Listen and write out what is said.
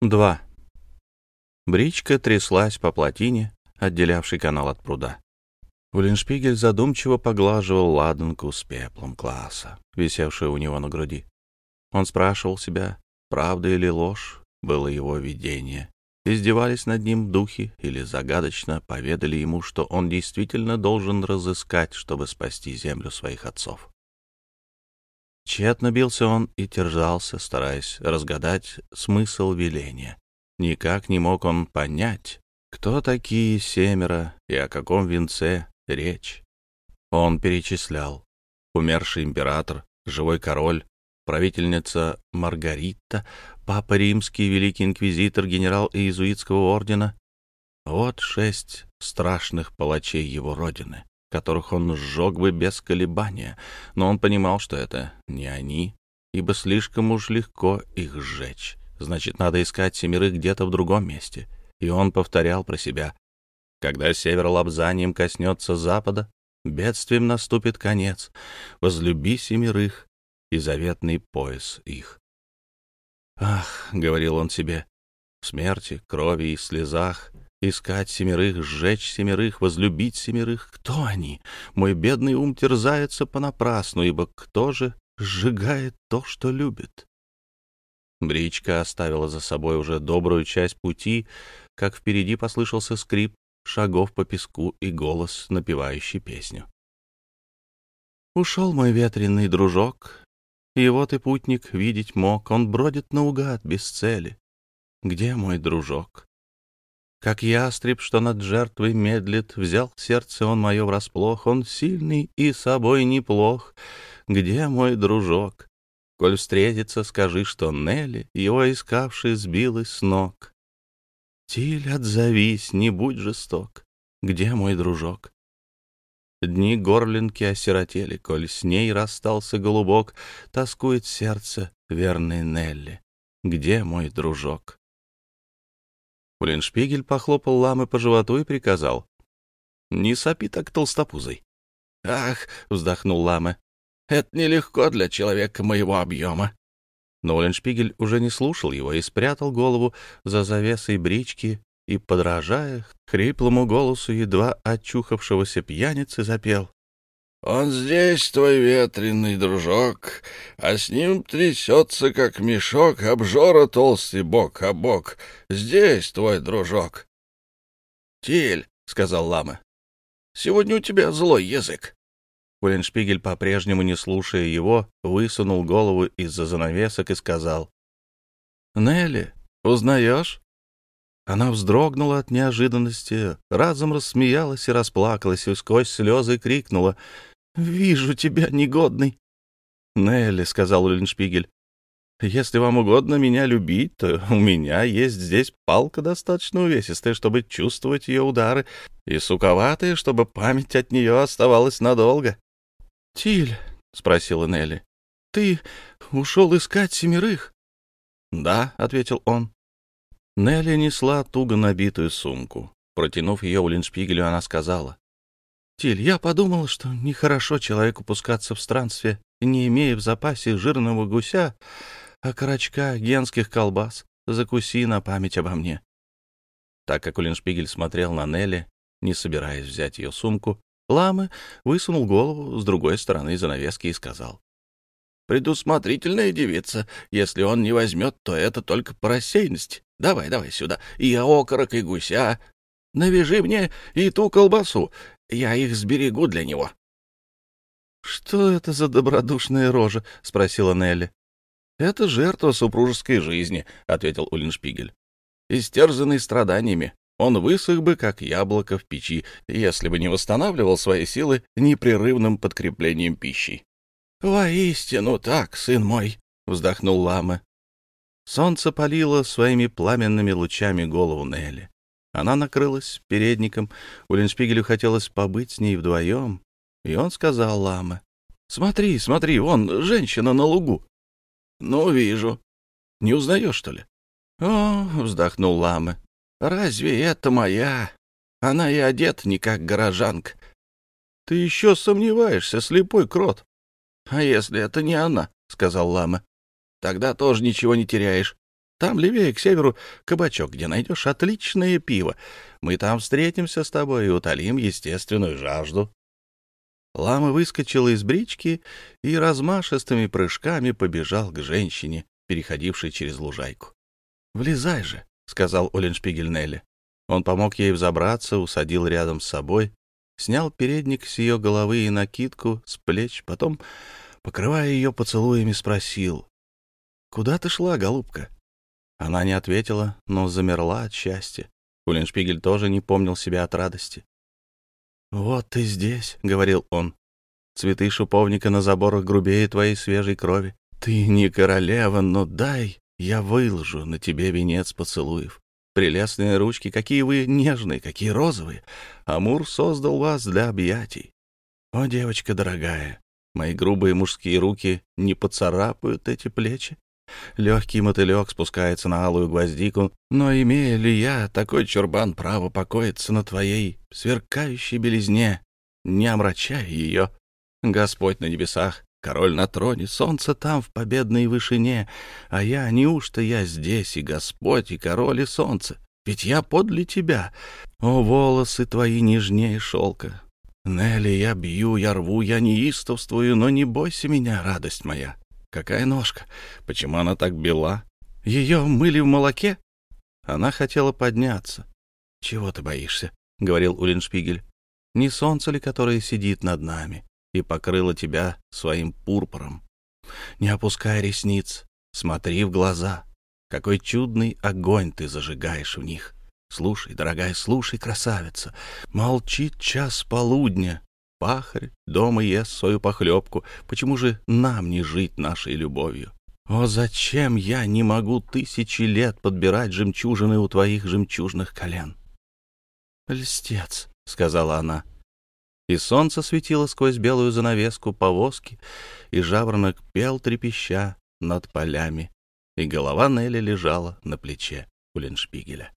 2. Бричка тряслась по плотине, отделявшей канал от пруда. Уллиншпигель задумчиво поглаживал ладанку с пеплом класса, висевшую у него на груди. Он спрашивал себя, правда или ложь было его видение. Издевались над ним духи или загадочно поведали ему, что он действительно должен разыскать, чтобы спасти землю своих отцов. Тщетно бился он и терзался, стараясь разгадать смысл веления. Никак не мог он понять, кто такие семеро и о каком венце речь. Он перечислял. Умерший император, живой король, правительница Маргарита, папа римский, великий инквизитор, генерал иезуитского ордена. Вот шесть страшных палачей его родины, которых он сжег бы без колебания, но он понимал, что это не они, ибо слишком уж легко их сжечь. Значит, надо искать семерых где-то в другом месте. И он повторял про себя. Когда север лобзанием коснется запада, бедствием наступит конец. Возлюби семерых и заветный пояс их. «Ах», — говорил он себе, — «в смерти, крови и слезах искать семерых, сжечь семерых, возлюбить семерых. Кто они? Мой бедный ум терзается понапрасну, ибо кто же сжигает то, что любит?» Бричка оставила за собой уже добрую часть пути, как впереди послышался скрип шагов по песку и голос, напевающий песню. Ушел мой ветреный дружок, вот и путник видеть мог, он бродит наугад без цели. Где мой дружок? Как ястреб, что над жертвой медлит, взял сердце он мое врасплох, он сильный и собой неплох. Где мой дружок? Коль встретится, скажи, что Нелли, его искавший, сбилась с ног. Тиль, отзовись, не будь жесток. Где мой дружок? Дни горлинки осиротели, коль с ней расстался голубок, тоскует сердце верной Нелли. Где мой дружок? Улиншпигель похлопал ламы по животу и приказал. — Не сопи так толстопузой. — Ах, — вздохнул ламы, — это нелегко для человека моего объема. Но Оленшпигель уже не слушал его и спрятал голову за завесой брички и, подражая хриплому голосу едва очухавшегося пьяницы, запел. «Он здесь, твой ветреный дружок, а с ним трясется, как мешок, обжора толстый бок а бок. Здесь твой дружок». «Тиль», — сказал лама, — «сегодня у тебя злой язык». Уллиншпигель, по-прежнему не слушая его, высунул голову из-за занавесок и сказал. «Нелли, узнаешь?» Она вздрогнула от неожиданности, разом рассмеялась и расплакалась, и сквозь слезы крикнула. «Вижу тебя, негодный!» «Нелли», — сказал Уллиншпигель, — «если вам угодно меня любить, то у меня есть здесь палка достаточно увесистая, чтобы чувствовать ее удары, и суковатая, чтобы память от нее оставалась надолго. «Тиль», — спросила Нелли, — «ты ушел искать семерых?» «Да», — ответил он. Нелли несла туго набитую сумку. Протянув ее Улиншпигелю, она сказала. «Тиль, я подумала, что нехорошо человеку пускаться в странстве, не имея в запасе жирного гуся, а карачка генских колбас. Закуси на память обо мне». Так как Улиншпигель смотрел на Нелли, не собираясь взять ее сумку, Ламы высунул голову с другой стороны занавески и сказал. «Предусмотрительная девица. Если он не возьмет, то это только по рассеянности. Давай, давай сюда. И окорок, и гуся. Навяжи мне и ту колбасу. Я их сберегу для него». «Что это за добродушная рожа?» — спросила Нелли. «Это жертва супружеской жизни», — ответил Уллиншпигель. «Истерзанный страданиями, он высох бы, как яблоко в печи, если бы не восстанавливал свои силы непрерывным подкреплением пищи. — Воистину так, сын мой, — вздохнул лама. Солнце палило своими пламенными лучами голову Нелли. Она накрылась передником, Уллиншпигелю хотелось побыть с ней вдвоем, и он сказал лама. — Смотри, смотри, вон женщина на лугу. — Ну, вижу. Не узнаешь, что ли? — О, — вздохнул лама, Разве это моя? Она и одета не как горожанка. Ты еще сомневаешься, слепой крот. А если это не она, — сказал лама, — тогда тоже ничего не теряешь. Там левее, к северу, кабачок, где найдешь отличное пиво. Мы там встретимся с тобой и утолим естественную жажду. Лама выскочила из брички и размашистыми прыжками побежал к женщине, переходившей через лужайку. — Влезай же, — сказал Оленшпигель Нелли. Он помог ей взобраться, усадил рядом с собой, снял передник с ее головы и накидку с плеч, потом, покрывая ее поцелуями, спросил. — Куда ты шла, голубка? Она не ответила, но замерла от счастья. Уллиншпигель тоже не помнил себя от радости. «Вот ты здесь», — говорил он. «Цветы шиповника на заборах грубее твоей свежей крови. Ты не королева, но дай, я выложу на тебе венец поцелуев. Прелестные ручки, какие вы нежные, какие розовые. Амур создал вас для объятий. О, девочка дорогая, мои грубые мужские руки не поцарапают эти плечи. Легкий мотылек спускается на алую гвоздику, но имею ли я, такой чурбан, право покоиться на твоей сверкающей белизне, не омрачая ее? Господь на небесах, король на троне, солнце там в победной вышине, а я, неужто я здесь, и Господь, и король, и солнце? Ведь я подле тебя. О, волосы твои нежнее шелка. Нелли, я бью, я рву, я неистовствую, но не бойся меня, радость моя. Какая ножка? Почему она так бела? Ее мыли в молоке? Она хотела подняться. — Чего ты боишься? — говорил Улиншпигель. — Не солнце ли, которое сидит над нами и покрыло тебя своим пурпуром? Не опускай ресниц, смотри в глаза. Какой чудный огонь ты зажигаешь в них. Слушай, дорогая, слушай, красавица. Молчит час полудня, Пахарь дома ест свою похлебку. Почему же нам не жить нашей любовью? О, зачем я не могу тысячи лет подбирать жемчужины у твоих жемчужных колен? Льстец, — сказала она. И солнце светило сквозь белую занавеску повозки, и жаворонок пел трепеща над полями, и голова Нелли лежала на плече у Леншпигеля.